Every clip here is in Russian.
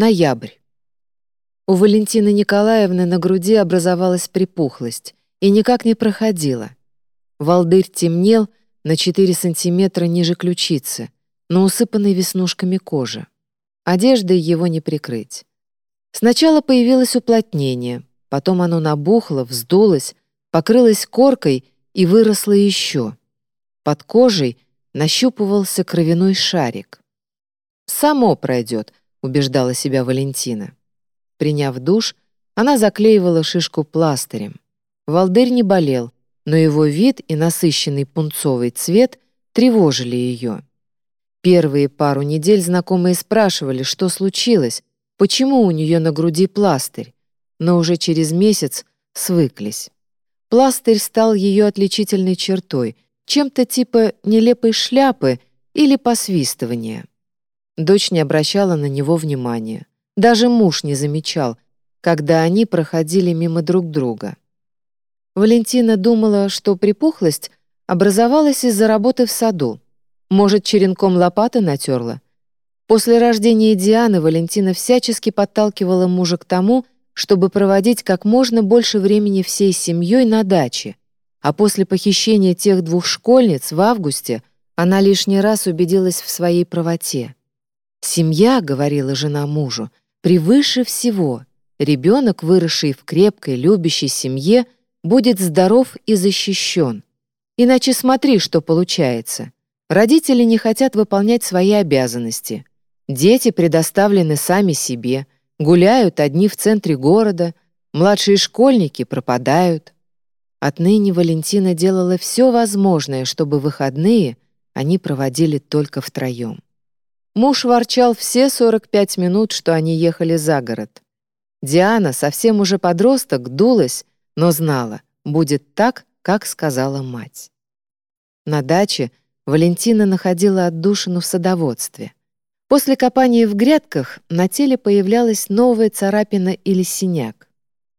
Ноябрь. У Валентины Николаевны на груди образовалась припухлость и никак не проходила. Волдырь темнел на 4 сантиметра ниже ключицы, но усыпанный веснушками кожи. Одеждой его не прикрыть. Сначала появилось уплотнение, потом оно набухло, вздулось, покрылось коркой и выросло еще. Под кожей нащупывался кровяной шарик. «Само пройдет», — убеждала себя Валентина. Приняв душ, она заклеивала шишку пластырем. Волдырь не болел, но его вид и насыщенный пунцовый цвет тревожили ее. Первые пару недель знакомые спрашивали, что случилось, почему у нее на груди пластырь, но уже через месяц свыклись. Пластырь стал ее отличительной чертой, чем-то типа нелепой шляпы или посвистывания. Дочь не обращала на него внимания. Даже муж не замечал, когда они проходили мимо друг друга. Валентина думала, что припухлость образовалась из-за работы в саду. Может, черенком лопаты натерла? После рождения Дианы Валентина всячески подталкивала мужа к тому, чтобы проводить как можно больше времени всей семьей на даче, а после похищения тех двух школьниц в августе она лишний раз убедилась в своей правоте. «Семья», — говорила жена мужу, — «превыше всего. Ребенок, выросший в крепкой, любящей семье, будет здоров и защищен. Иначе смотри, что получается. Родители не хотят выполнять свои обязанности. Дети предоставлены сами себе, гуляют одни в центре города, младшие школьники пропадают. Отныне Валентина делала все возможное, чтобы выходные они проводили только втроем. Муж ворчал все 45 минут, что они ехали за город. Диана, совсем уже подросток, дулась, но знала, будет так, как сказала мать. На даче Валентина находила отдушину в садоводстве. После копания в грядках на теле появлялась новая царапина или синяк.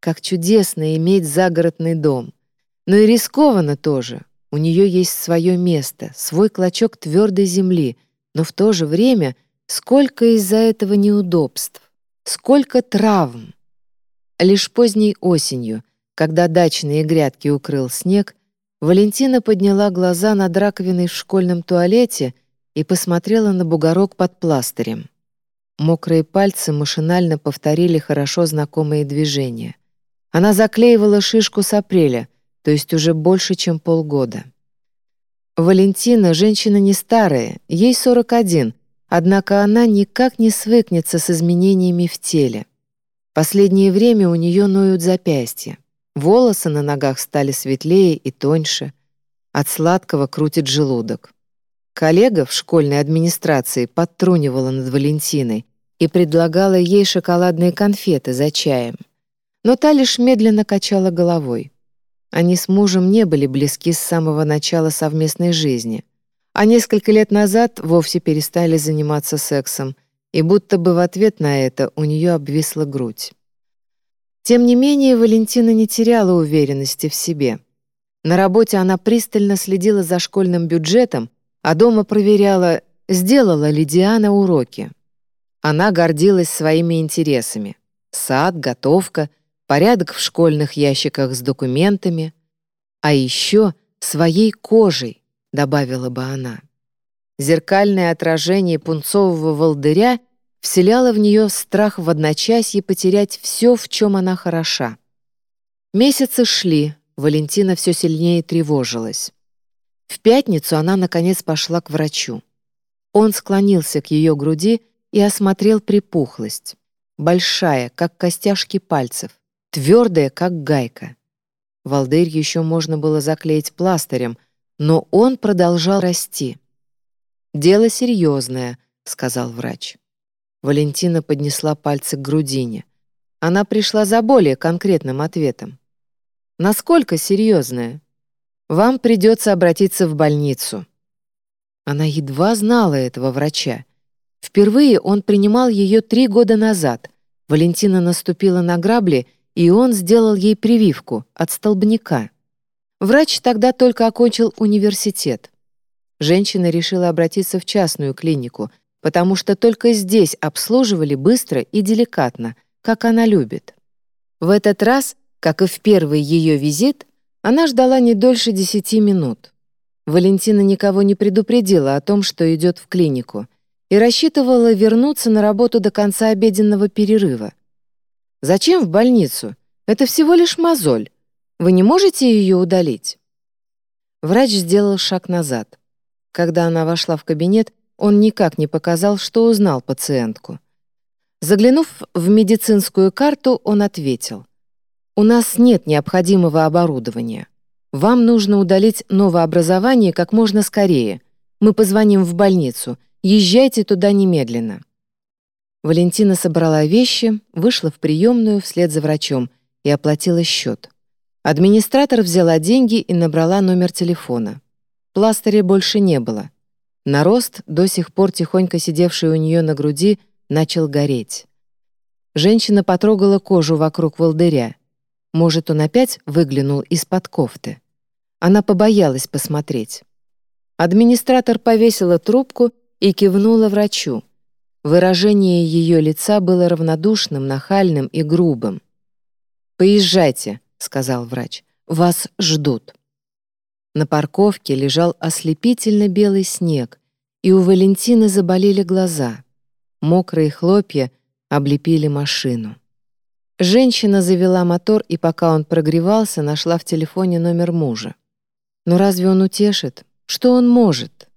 Как чудесно иметь загородный дом. Но и рискованно тоже. У нее есть свое место, свой клочок твердой земли — но в то же время сколько из-за этого неудобств, сколько травм. Лишь поздней осенью, когда дачные грядки укрыл снег, Валентина подняла глаза над раковиной в школьном туалете и посмотрела на бугорок под пластырем. Мокрые пальцы машинально повторили хорошо знакомые движения. Она заклеивала шишку с апреля, то есть уже больше, чем полгода. Валентина — женщина не старая, ей 41, однако она никак не свыкнется с изменениями в теле. Последнее время у нее ноют запястья. Волосы на ногах стали светлее и тоньше. От сладкого крутит желудок. Коллега в школьной администрации подтрунивала над Валентиной и предлагала ей шоколадные конфеты за чаем. Но та лишь медленно качала головой. Они с мужем не были близки с самого начала совместной жизни, а несколько лет назад вовсе перестали заниматься сексом, и будто бы в ответ на это у нее обвисла грудь. Тем не менее, Валентина не теряла уверенности в себе. На работе она пристально следила за школьным бюджетом, а дома проверяла, сделала ли Диана уроки. Она гордилась своими интересами. Сад, готовка, порядок в школьных ящиках с документами, а еще своей кожей, добавила бы она. Зеркальное отражение пунцового волдыря вселяло в нее страх в одночасье потерять все, в чем она хороша. Месяцы шли, Валентина все сильнее тревожилась. В пятницу она, наконец, пошла к врачу. Он склонился к ее груди и осмотрел припухлость. Большая, как костяшки пальцев твердая, как гайка. Волдырь еще можно было заклеить пластырем, но он продолжал расти. «Дело серьезное», — сказал врач. Валентина поднесла пальцы к грудине. Она пришла за более конкретным ответом. «Насколько серьезное? Вам придется обратиться в больницу». Она едва знала этого врача. Впервые он принимал ее три года назад. Валентина наступила на грабли — и он сделал ей прививку от столбняка. Врач тогда только окончил университет. Женщина решила обратиться в частную клинику, потому что только здесь обслуживали быстро и деликатно, как она любит. В этот раз, как и в первый ее визит, она ждала не дольше десяти минут. Валентина никого не предупредила о том, что идет в клинику, и рассчитывала вернуться на работу до конца обеденного перерыва. «Зачем в больницу? Это всего лишь мозоль. Вы не можете ее удалить?» Врач сделал шаг назад. Когда она вошла в кабинет, он никак не показал, что узнал пациентку. Заглянув в медицинскую карту, он ответил. «У нас нет необходимого оборудования. Вам нужно удалить новообразование как можно скорее. Мы позвоним в больницу. Езжайте туда немедленно». Валентина собрала вещи, вышла в приемную вслед за врачом и оплатила счет. Администратор взяла деньги и набрала номер телефона. Пластыря больше не было. Нарост, до сих пор тихонько сидевший у нее на груди, начал гореть. Женщина потрогала кожу вокруг волдыря. Может, он опять выглянул из-под кофты. Она побоялась посмотреть. Администратор повесила трубку и кивнула врачу. Выражение ее лица было равнодушным, нахальным и грубым. «Поезжайте», — сказал врач. «Вас ждут». На парковке лежал ослепительно белый снег, и у Валентины заболели глаза. Мокрые хлопья облепили машину. Женщина завела мотор, и пока он прогревался, нашла в телефоне номер мужа. Но разве он утешит? Что он может?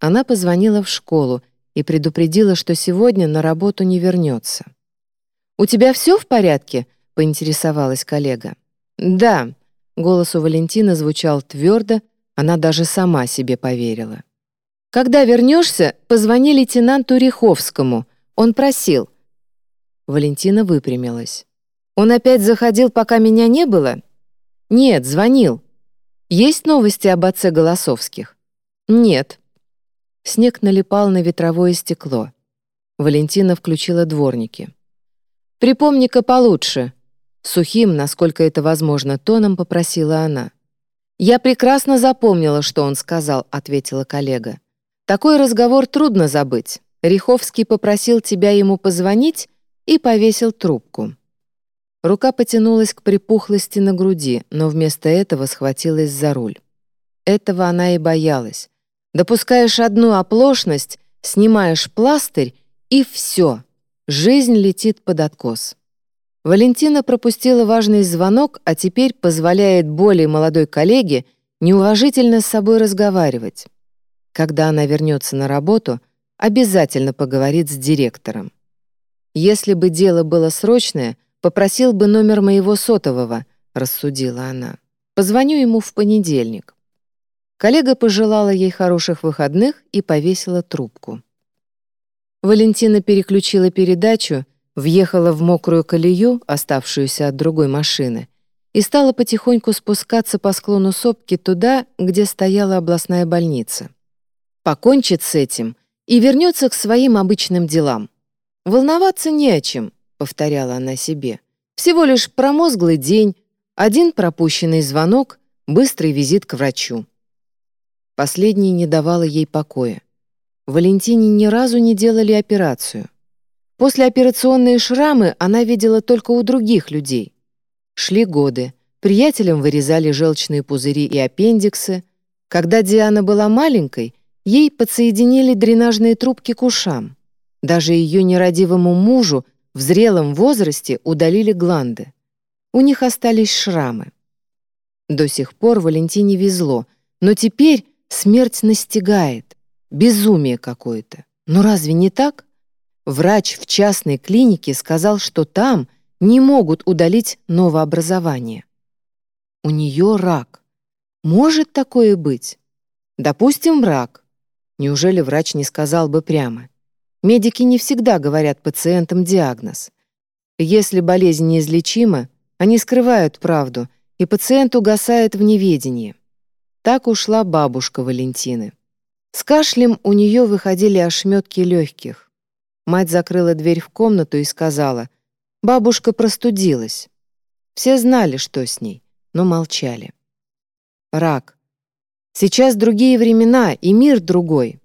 Она позвонила в школу и предупредила, что сегодня на работу не вернется. «У тебя все в порядке?» — поинтересовалась коллега. «Да», — голос у Валентины звучал твердо, она даже сама себе поверила. «Когда вернешься, позвони лейтенанту Риховскому. Он просил». Валентина выпрямилась. «Он опять заходил, пока меня не было?» «Нет, звонил». «Есть новости об отце Голосовских?» «Нет». Снег налипал на ветровое стекло. Валентина включила дворники. «Припомни-ка получше», Сухим, насколько это возможно, тоном попросила она. «Я прекрасно запомнила, что он сказал», — ответила коллега. «Такой разговор трудно забыть. Риховский попросил тебя ему позвонить и повесил трубку». Рука потянулась к припухлости на груди, но вместо этого схватилась за руль. Этого она и боялась. Допускаешь одну оплошность, снимаешь пластырь, и все. Жизнь летит под откос. Валентина пропустила важный звонок, а теперь позволяет более молодой коллеге неуважительно с собой разговаривать. Когда она вернется на работу, обязательно поговорит с директором. «Если бы дело было срочное, попросил бы номер моего сотового», — рассудила она. «Позвоню ему в понедельник». Коллега пожелала ей хороших выходных и повесила трубку. Валентина переключила передачу въехала в мокрую колею, оставшуюся от другой машины, и стала потихоньку спускаться по склону сопки туда, где стояла областная больница. Покончит с этим и вернется к своим обычным делам. «Волноваться не о чем», — повторяла она себе. «Всего лишь промозглый день, один пропущенный звонок, быстрый визит к врачу». Последний не давало ей покоя. Валентине ни разу не делали операцию. Послеоперационные шрамы она видела только у других людей. Шли годы. Приятелям вырезали желчные пузыри и аппендиксы. Когда Диана была маленькой, ей подсоединили дренажные трубки к ушам. Даже ее нерадивому мужу в зрелом возрасте удалили гланды. У них остались шрамы. До сих пор Валентине везло, но теперь смерть настигает. Безумие какое-то. Но разве не так? Врач в частной клинике сказал, что там не могут удалить новообразование. У нее рак. Может такое быть? Допустим, рак. Неужели врач не сказал бы прямо? Медики не всегда говорят пациентам диагноз. Если болезнь неизлечима, они скрывают правду, и пациент угасает в неведении. Так ушла бабушка Валентины. С кашлем у нее выходили ошметки легких. Мать закрыла дверь в комнату и сказала, «Бабушка простудилась». Все знали, что с ней, но молчали. Рак. Сейчас другие времена и мир другой.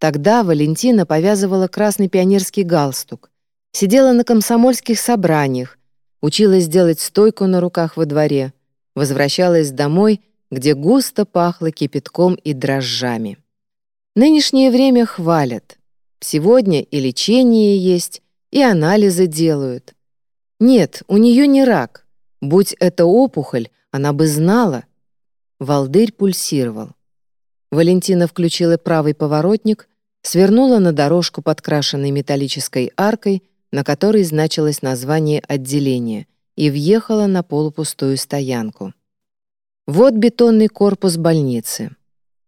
Тогда Валентина повязывала красный пионерский галстук, сидела на комсомольских собраниях, училась делать стойку на руках во дворе, возвращалась домой, где густо пахло кипятком и дрожжами. Нынешнее время хвалят. Сегодня и лечение есть, и анализы делают. Нет, у нее не рак. Будь это опухоль, она бы знала. Валдырь пульсировал. Валентина включила правый поворотник, свернула на дорожку, подкрашенной металлической аркой, на которой значилось название отделения, и въехала на полупустую стоянку. Вот бетонный корпус больницы.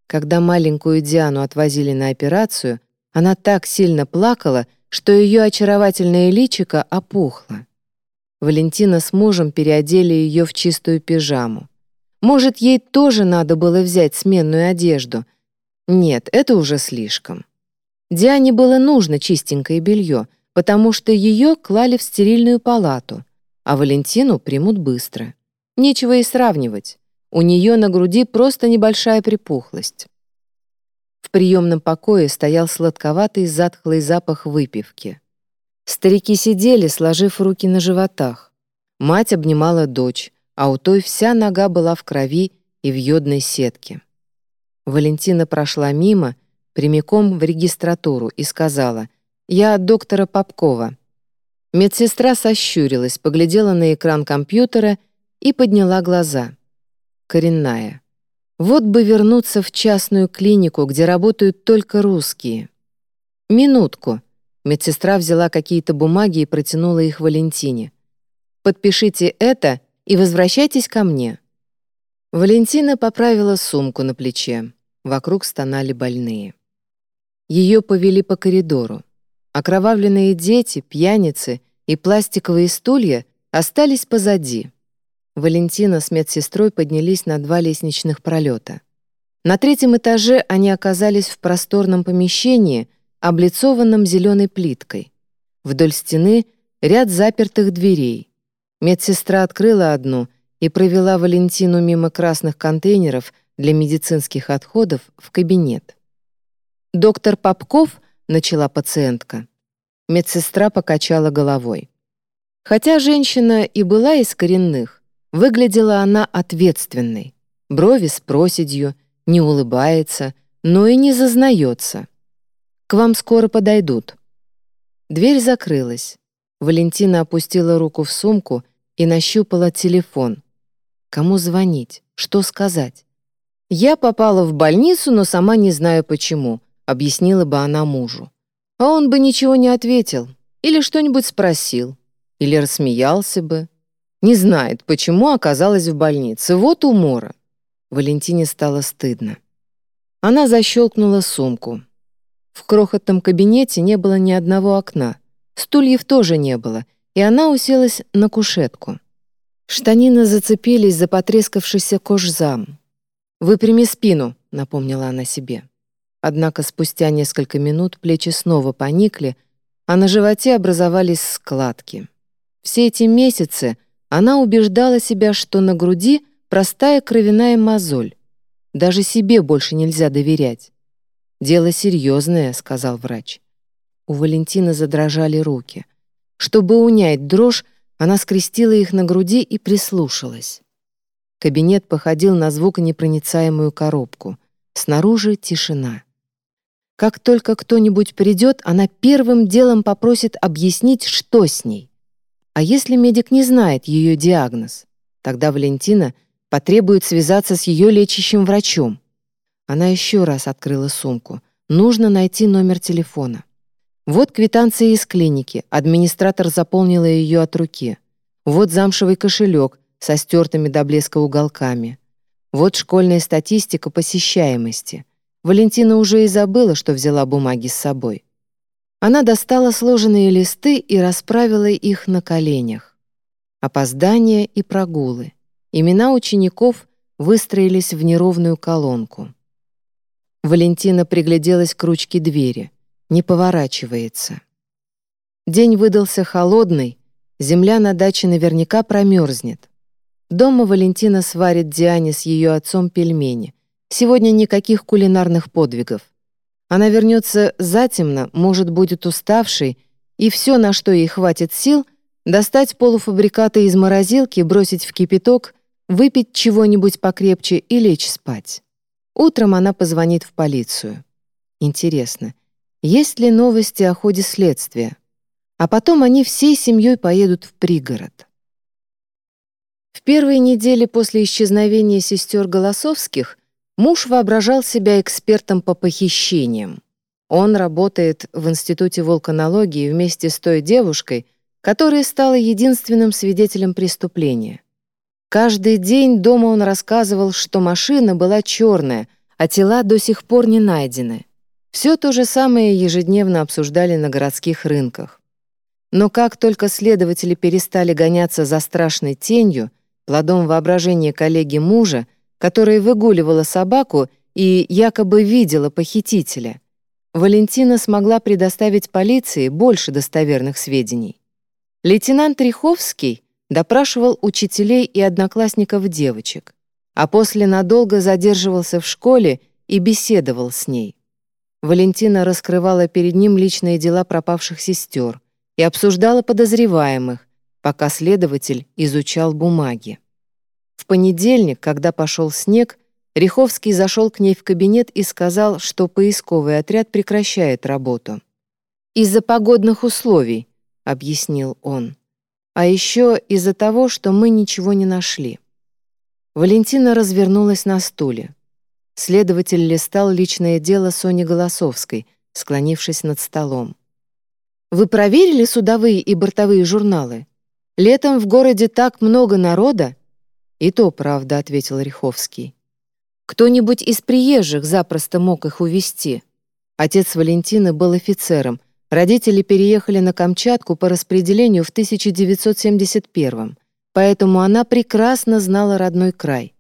Когда маленькую Диану отвозили на операцию, она так сильно плакала, что ее очаровательное личико опухло. Валентина с мужем переодели ее в чистую пижаму. Может, ей тоже надо было взять сменную одежду? Нет, это уже слишком. Диане было нужно чистенькое белье, потому что ее клали в стерильную палату, а Валентину примут быстро. Нечего и сравнивать. У нее на груди просто небольшая припухлость. В приемном покое стоял сладковатый затхлый запах выпивки. Старики сидели, сложив руки на животах. Мать обнимала дочь, а у той вся нога была в крови и в йодной сетке. Валентина прошла мимо, прямиком в регистратуру и сказала «Я от доктора Попкова». Медсестра сощурилась, поглядела на экран компьютера и подняла глаза. Коренная. Вот бы вернуться в частную клинику, где работают только русские. «Минутку». Медсестра взяла какие-то бумаги и протянула их Валентине. «Подпишите это и возвращайтесь ко мне». Валентина поправила сумку на плече. Вокруг стонали больные. Ее повели по коридору. Окровавленные дети, пьяницы и пластиковые стулья остались позади. Валентина с медсестрой поднялись на два лестничных пролета. На третьем этаже они оказались в просторном помещении, облицованном зеленой плиткой. Вдоль стены ряд запертых дверей. Медсестра открыла одну и провела Валентину мимо красных контейнеров для медицинских отходов в кабинет. «Доктор Попков?» — начала пациентка. Медсестра покачала головой. Хотя женщина и была из коренных, выглядела она ответственной. Брови с проседью, не улыбается, но и не зазнается. «К вам скоро подойдут». Дверь закрылась. Валентина опустила руку в сумку и нащупала телефон. Кому звонить? Что сказать? «Я попала в больницу, но сама не знаю почему», объяснила бы она мужу. А он бы ничего не ответил, или что-нибудь спросил, или рассмеялся бы. Не знает, почему оказалась в больнице. Вот умора. Валентине стало стыдно. Она защелкнула сумку. В крохотном кабинете не было ни одного окна. Стульев тоже не было, и она уселась на кушетку. Штанины зацепились за потрескавшийся кожзам. «Выпрями спину», — напомнила она себе. Однако спустя несколько минут плечи снова поникли, а на животе образовались складки. Все эти месяцы она убеждала себя, что на груди простая кровяная мозоль. Даже себе больше нельзя доверять. «Дело серьезное», — сказал врач. У Валентины задрожали руки. Чтобы унять дрожь, она скрестила их на груди и прислушалась. Кабинет походил на звуконепроницаемую коробку. Снаружи тишина. Как только кто-нибудь придет, она первым делом попросит объяснить, что с ней. А если медик не знает ее диагноз? Тогда Валентина потребует связаться с ее лечащим врачом. Она еще раз открыла сумку. Нужно найти номер телефона. Вот квитанция из клиники. Администратор заполнила ее от руки. Вот замшевый кошелек со стертыми до блеска уголками. Вот школьная статистика посещаемости — Валентина уже и забыла, что взяла бумаги с собой. Она достала сложенные листы и расправила их на коленях. Опоздания и прогулы. Имена учеников выстроились в неровную колонку. Валентина пригляделась к ручке двери. Не поворачивается. День выдался холодный, земля на даче наверняка промерзнет. Дома Валентина сварит Диане с ее отцом пельмени — Сегодня никаких кулинарных подвигов. Она вернется затемно, может, будет уставшей, и все, на что ей хватит сил, достать полуфабрикаты из морозилки, бросить в кипяток, выпить чего-нибудь покрепче и лечь спать. Утром она позвонит в полицию. Интересно, есть ли новости о ходе следствия? А потом они всей семьей поедут в пригород. В первые недели после исчезновения сестер Голосовских муж воображал себя экспертом по похищениям. Он работает в Институте вулканологии вместе с той девушкой, которая стала единственным свидетелем преступления. Каждый день дома он рассказывал, что машина была черная, а тела до сих пор не найдены. Все то же самое ежедневно обсуждали на городских рынках. Но как только следователи перестали гоняться за страшной тенью, плодом воображения коллеги мужа, которая выгуливала собаку и якобы видела похитителя, Валентина смогла предоставить полиции больше достоверных сведений. Лейтенант Риховский допрашивал учителей и одноклассников девочек, а после надолго задерживался в школе и беседовал с ней. Валентина раскрывала перед ним личные дела пропавших сестер и обсуждала подозреваемых, пока следователь изучал бумаги. В понедельник, когда пошел снег, Риховский зашел к ней в кабинет и сказал, что поисковый отряд прекращает работу. «Из-за погодных условий», — объяснил он. «А еще из-за того, что мы ничего не нашли». Валентина развернулась на стуле. Следователь листал личное дело Сони Голосовской, склонившись над столом. «Вы проверили судовые и бортовые журналы? Летом в городе так много народа?» «И то правда», — ответил Риховский. Кто-нибудь из приезжих запросто мог их увезти. Отец Валентины был офицером. Родители переехали на Камчатку по распределению в 1971 поэтому она прекрасно знала родной край.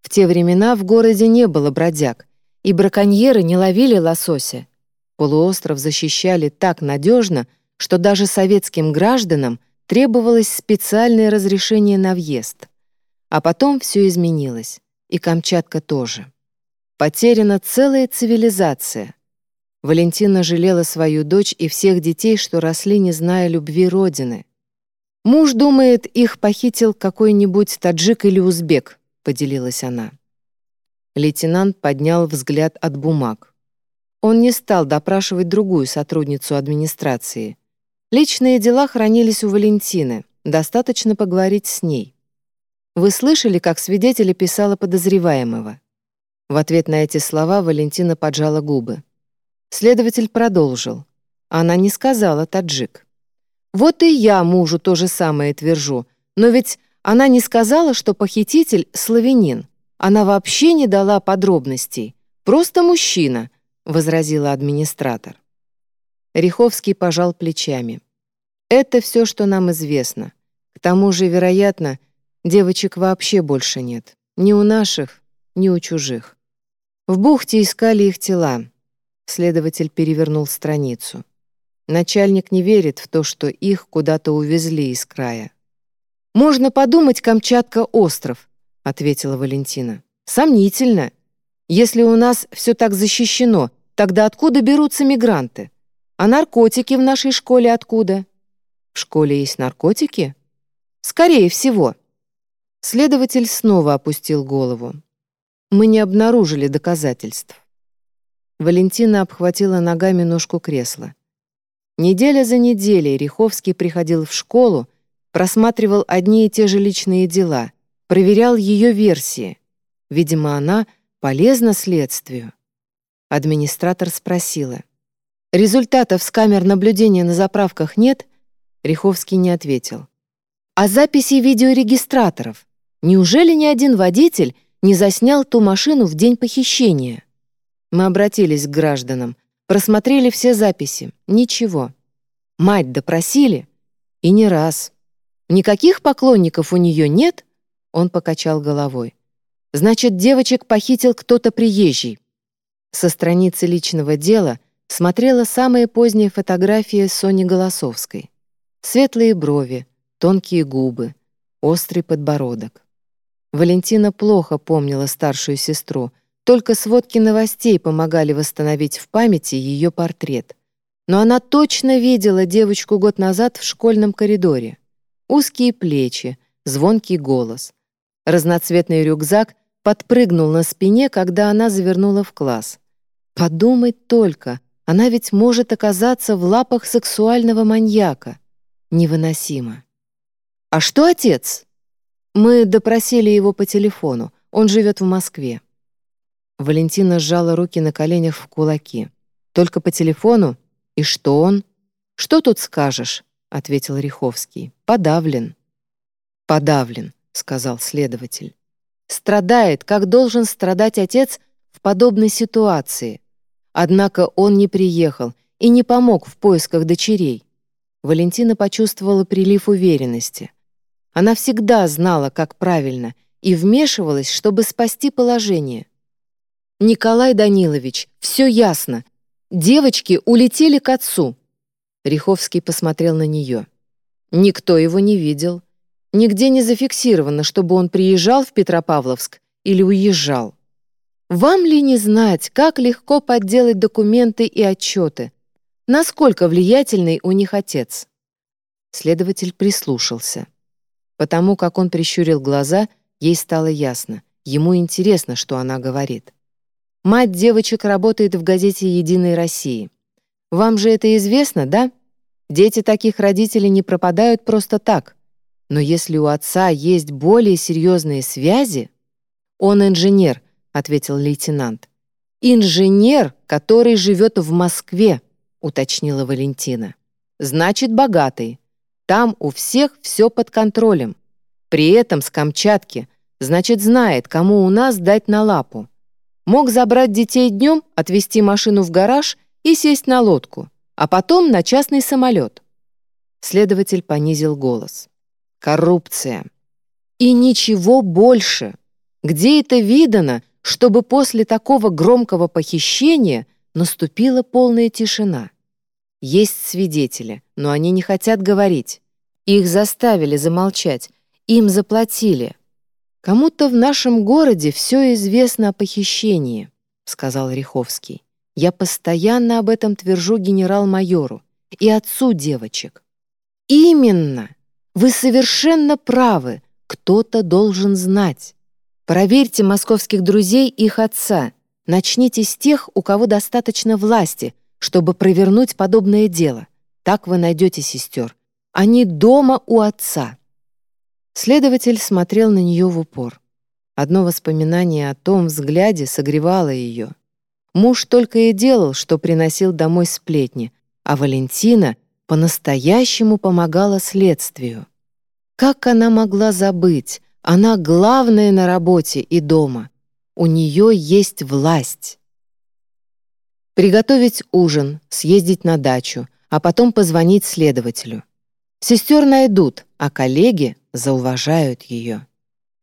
В те времена в городе не было бродяг, и браконьеры не ловили лосося. Полуостров защищали так надежно, что даже советским гражданам требовалось специальное разрешение на въезд. А потом все изменилось и Камчатка тоже. Потеряна целая цивилизация. Валентина жалела свою дочь и всех детей, что росли, не зная любви Родины. «Муж думает, их похитил какой-нибудь таджик или узбек», — поделилась она. Лейтенант поднял взгляд от бумаг. Он не стал допрашивать другую сотрудницу администрации. Личные дела хранились у Валентины, достаточно поговорить с ней. Вы слышали, как свидетель писала подозреваемого?» В ответ на эти слова Валентина поджала губы. Следователь продолжил. Она не сказала таджик. «Вот и я мужу то же самое твержу, но ведь она не сказала, что похититель — славянин. Она вообще не дала подробностей. Просто мужчина», — возразила администратор. Риховский пожал плечами. «Это все, что нам известно. К тому же, вероятно, Девочек вообще больше нет. Ни у наших, ни у чужих. В бухте искали их тела. Следователь перевернул страницу. Начальник не верит в то, что их куда-то увезли из края. «Можно подумать, Камчатка — остров», — ответила Валентина. «Сомнительно. Если у нас все так защищено, тогда откуда берутся мигранты? А наркотики в нашей школе откуда?» «В школе есть наркотики?» «Скорее всего», Следователь снова опустил голову. Мы не обнаружили доказательств. Валентина обхватила ногами ножку кресла. Неделя за неделей Риховский приходил в школу, просматривал одни и те же личные дела, проверял ее версии. Видимо, она полезна следствию. Администратор спросила. «Результатов с камер наблюдения на заправках нет?» Риховский не ответил. «А записи видеорегистраторов? Неужели ни один водитель не заснял ту машину в день похищения? Мы обратились к гражданам, просмотрели все записи. Ничего. Мать допросили? И не раз. Никаких поклонников у нее нет? Он покачал головой. Значит, девочек похитил кто-то приезжий. Со страницы личного дела смотрела самая поздняя фотография Сони Голосовской. Светлые брови, тонкие губы, острый подбородок. Валентина плохо помнила старшую сестру, Только сводки новостей помогали восстановить в памяти ее портрет. Но она точно видела девочку год назад в школьном коридоре. Узкие плечи, звонкий голос. Разноцветный рюкзак подпрыгнул на спине, когда она завернула в класс. Подумать только, она ведь может оказаться в лапах сексуального маньяка. Невыносимо. «А что отец?» «Мы допросили его по телефону. Он живет в Москве». Валентина сжала руки на коленях в кулаки. «Только по телефону? И что он?» «Что тут скажешь?» — ответил Риховский. «Подавлен». «Подавлен», — сказал следователь. «Страдает, как должен страдать отец в подобной ситуации. Однако он не приехал и не помог в поисках дочерей». Валентина почувствовала прилив уверенности. Она всегда знала, как правильно, и вмешивалась, чтобы спасти положение. «Николай Данилович, все ясно. Девочки улетели к отцу». Риховский посмотрел на нее. Никто его не видел. Нигде не зафиксировано, чтобы он приезжал в Петропавловск или уезжал. Вам ли не знать, как легко подделать документы и отчеты? Насколько влиятельный у них отец? Следователь прислушался. Потому как он прищурил глаза, ей стало ясно. Ему интересно, что она говорит. Мать девочек работает в газете «Единой России». Вам же это известно, да? Дети таких родителей не пропадают просто так. Но если у отца есть более серьезные связи... Он инженер, ответил лейтенант. Инженер, который живет в Москве, уточнила Валентина. Значит, богатый. Там у всех все под контролем. При этом с Камчатки, значит, знает, кому у нас дать на лапу. Мог забрать детей днем, отвезти машину в гараж и сесть на лодку а потом на частный самолет. Следователь понизил голос. Коррупция. И ничего больше. Где это видано, чтобы после такого громкого похищения наступила полная тишина? Есть свидетели, но они не хотят говорить. Их заставили замолчать, им заплатили. Кому-то в нашем городе все известно о похищении, сказал Риховский. Я постоянно об этом твержу генерал-майору и отцу девочек. Именно! Вы совершенно правы. Кто-то должен знать. Проверьте московских друзей их отца. Начните с тех, у кого достаточно власти, чтобы провернуть подобное дело. Так вы найдете сестер. Они дома у отца. Следователь смотрел на нее в упор. Одно воспоминание о том взгляде согревало ее. Муж только и делал, что приносил домой сплетни, а Валентина по-настоящему помогала следствию. Как она могла забыть? Она главная на работе и дома. У нее есть власть. Приготовить ужин, съездить на дачу, а потом позвонить следователю. Сестер найдут, а коллеги зауважают ее.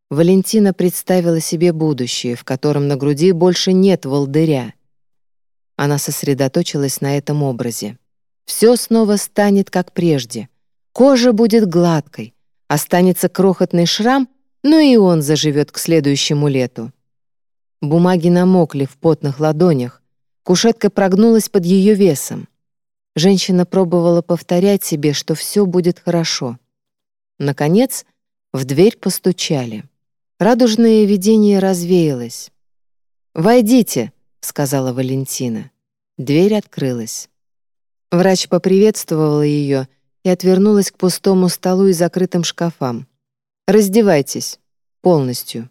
Валентина представила себе будущее, в котором на груди больше нет волдыря, она сосредоточилась на этом образе. Все снова станет как прежде. Кожа будет гладкой, останется крохотный шрам, но и он заживет к следующему лету. Бумаги намокли в потных ладонях, кушетка прогнулась под ее весом. Женщина пробовала повторять себе, что все будет хорошо. Наконец, в дверь постучали. Радужное видение развеялось. «Войдите», — сказала Валентина. Дверь открылась. Врач поприветствовала ее и отвернулась к пустому столу и закрытым шкафам. «Раздевайтесь. Полностью».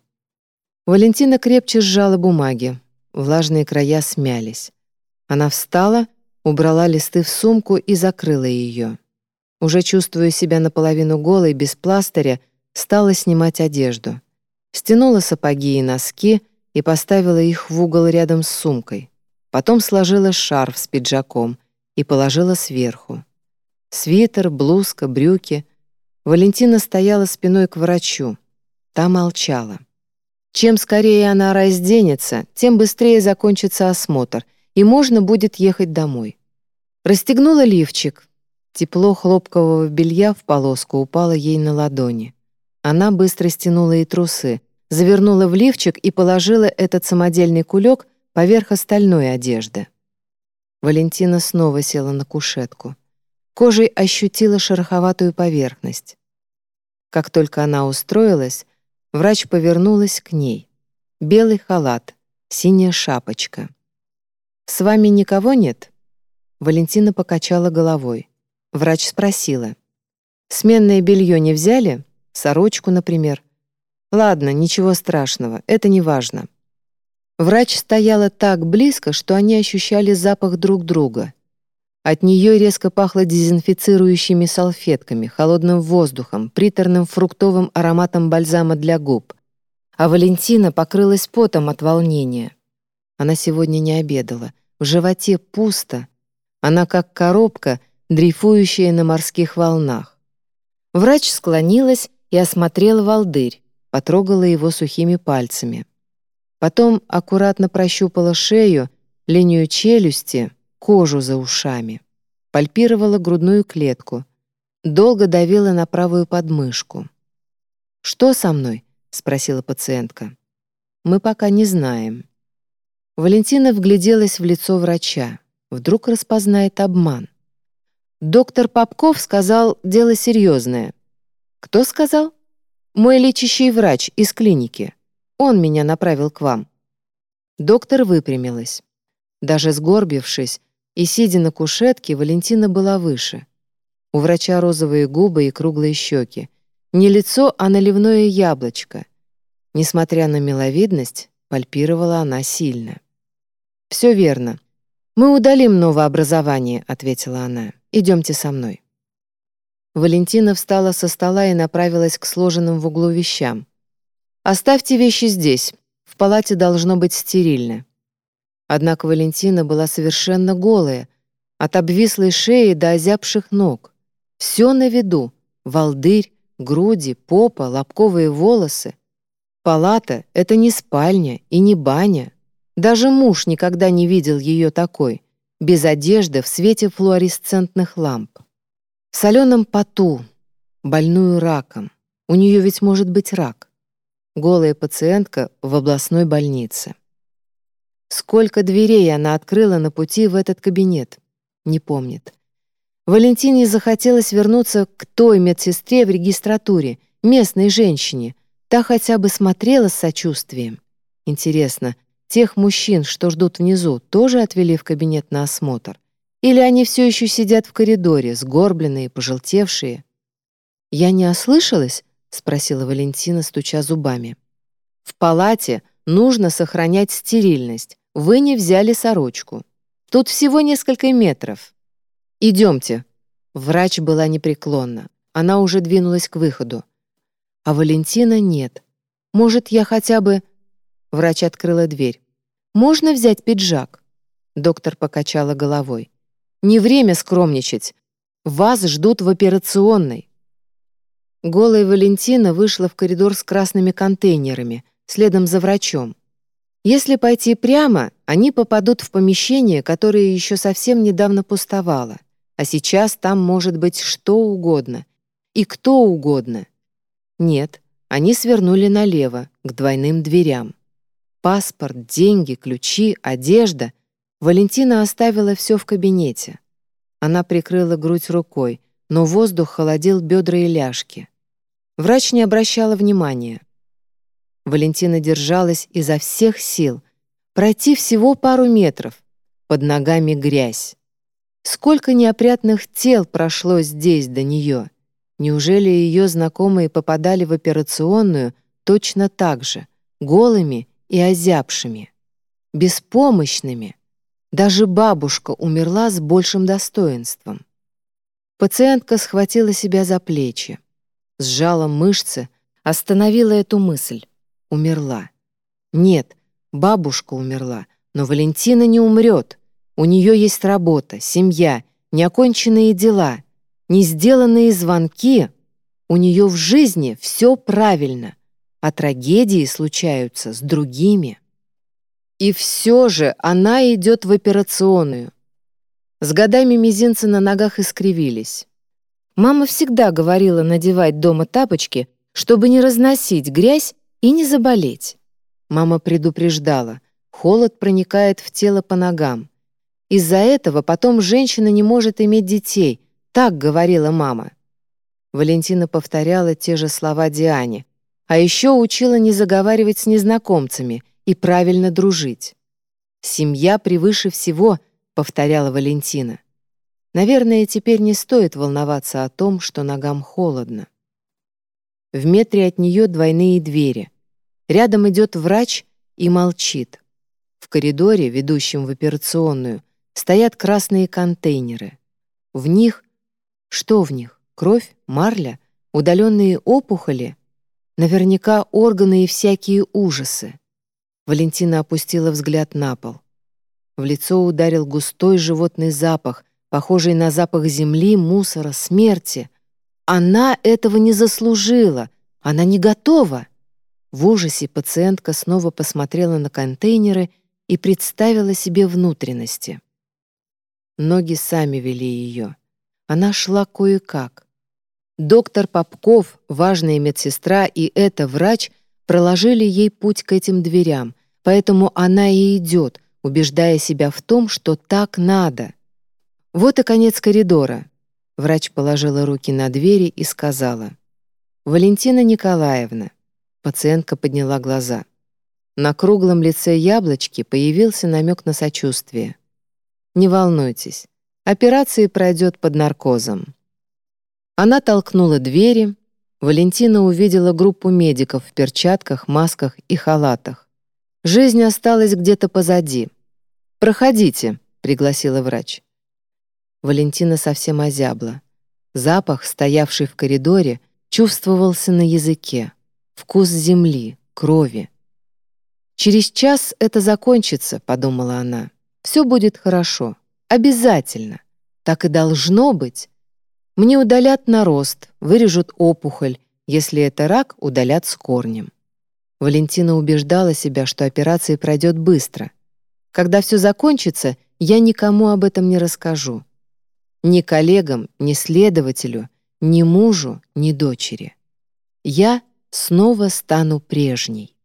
Валентина крепче сжала бумаги. Влажные края смялись. Она встала, убрала листы в сумку и закрыла ее. Уже чувствуя себя наполовину голой, без пластыря, стала снимать одежду. Стянула сапоги и носки — и поставила их в угол рядом с сумкой. Потом сложила шарф с пиджаком и положила сверху. Свитер, блузка, брюки. Валентина стояла спиной к врачу. Та молчала. Чем скорее она разденется, тем быстрее закончится осмотр, и можно будет ехать домой. Расстегнула лифчик. Тепло хлопкового белья в полоску упало ей на ладони. Она быстро стянула и трусы, завернула в лифчик и положила этот самодельный кулек поверх остальной одежды. Валентина снова села на кушетку. Кожей ощутила шероховатую поверхность. Как только она устроилась, врач повернулась к ней. Белый халат, синяя шапочка. «С вами никого нет?» Валентина покачала головой. Врач спросила. «Сменное белье не взяли? Сорочку, например?» «Ладно, ничего страшного, это не важно». Врач стояла так близко, что они ощущали запах друг друга. От нее резко пахло дезинфицирующими салфетками, холодным воздухом, приторным фруктовым ароматом бальзама для губ. А Валентина покрылась потом от волнения. Она сегодня не обедала. В животе пусто. Она как коробка, дрейфующая на морских волнах. Врач склонилась и осмотрела волдырь, потрогала его сухими пальцами. Потом аккуратно прощупала шею, линию челюсти, кожу за ушами. Пальпировала грудную клетку. Долго давила на правую подмышку. «Что со мной?» — спросила пациентка. «Мы пока не знаем». Валентина вгляделась в лицо врача. Вдруг распознает обман. Доктор Попков сказал, дело серьезное. Кто сказал? Мой лечащий врач из клиники. Он меня направил к вам. Доктор выпрямилась. Даже сгорбившись и сидя на кушетке, Валентина была выше. У врача розовые губы и круглые щеки. Не лицо, а наливное яблочко. Несмотря на миловидность, пальпировала она сильно. «Все верно. Мы удалим новообразование», — ответила она. Идемте со мной». Валентина встала со стола и направилась к сложенным в углу вещам. «Оставьте вещи здесь. В палате должно быть стерильно». Однако Валентина была совершенно голая, от обвислой шеи до озябших ног. Все на виду — волдырь, груди, попа, лобковые волосы. Палата — это не спальня и не баня. Даже муж никогда не видел ее такой без одежды в свете флуоресцентных ламп. В соленом поту, больную раком. У нее ведь может быть рак. Голая пациентка в областной больнице. Сколько дверей она открыла на пути в этот кабинет, не помнит. Валентине захотелось вернуться к той медсестре в регистратуре, местной женщине. Та хотя бы смотрела с сочувствием. Интересно, Тех мужчин, что ждут внизу, тоже отвели в кабинет на осмотр? Или они все еще сидят в коридоре, сгорбленные, пожелтевшие? «Я не ослышалась?» — спросила Валентина, стуча зубами. «В палате нужно сохранять стерильность. Вы не взяли сорочку. Тут всего несколько метров. Идемте». Врач была непреклонна. Она уже двинулась к выходу. А Валентина нет. Может, я хотя бы... Врач открыла дверь. «Можно взять пиджак?» Доктор покачала головой. «Не время скромничать. Вас ждут в операционной». Голая Валентина вышла в коридор с красными контейнерами, следом за врачом. Если пойти прямо, они попадут в помещение, которое еще совсем недавно пустовало, а сейчас там может быть что угодно и кто угодно. Нет, они свернули налево, к двойным дверям. Паспорт, деньги, ключи, одежда. Валентина оставила все в кабинете. Она прикрыла грудь рукой, но воздух холодил бедра и ляжки. Врач не обращала внимания. Валентина держалась изо всех сил. Пройти всего пару метров. Под ногами грязь. Сколько неопрятных тел прошло здесь до нее. Неужели ее знакомые попадали в операционную точно так же, голыми и озябшими, беспомощными. Даже бабушка умерла с большим достоинством. Пациентка схватила себя за плечи, сжала мышцы, остановила эту мысль. Умерла. Нет, бабушка умерла, но Валентина не умрет. У нее есть работа, семья, неоконченные дела, не сделанные звонки. У нее в жизни все правильно — а трагедии случаются с другими. И все же она идет в операционную. С годами мизинцы на ногах искривились. Мама всегда говорила надевать дома тапочки, чтобы не разносить грязь и не заболеть. Мама предупреждала, холод проникает в тело по ногам. Из-за этого потом женщина не может иметь детей, так говорила мама. Валентина повторяла те же слова Диане, а еще учила не заговаривать с незнакомцами и правильно дружить. «Семья превыше всего», — повторяла Валентина. Наверное, теперь не стоит волноваться о том, что ногам холодно. В метре от нее двойные двери. Рядом идет врач и молчит. В коридоре, ведущем в операционную, стоят красные контейнеры. В них... Что в них? Кровь? Марля? Удаленные опухоли? Наверняка органы и всякие ужасы. Валентина опустила взгляд на пол. В лицо ударил густой животный запах, похожий на запах земли, мусора, смерти. Она этого не заслужила, она не готова. В ужасе пациентка снова посмотрела на контейнеры и представила себе внутренности. Ноги сами вели ее. Она шла кое-как. Доктор Попков, важная медсестра и эта врач проложили ей путь к этим дверям, поэтому она и идет, убеждая себя в том, что так надо. Вот и конец коридора. Врач положила руки на двери и сказала. «Валентина Николаевна». Пациентка подняла глаза. На круглом лице яблочки появился намек на сочувствие. «Не волнуйтесь, операция пройдет под наркозом». Она толкнула двери. Валентина увидела группу медиков в перчатках, масках и халатах. Жизнь осталась где-то позади. «Проходите», — пригласила врач. Валентина совсем озябла. Запах, стоявший в коридоре, чувствовался на языке. Вкус земли, крови. «Через час это закончится», — подумала она. «Все будет хорошо. Обязательно. Так и должно быть. Мне удалят нарост, вырежут опухоль, если это рак, удалят с корнем. Валентина убеждала себя, что операция пройдет быстро. Когда все закончится, я никому об этом не расскажу. Ни коллегам, ни следователю, ни мужу, ни дочери. Я снова стану прежней.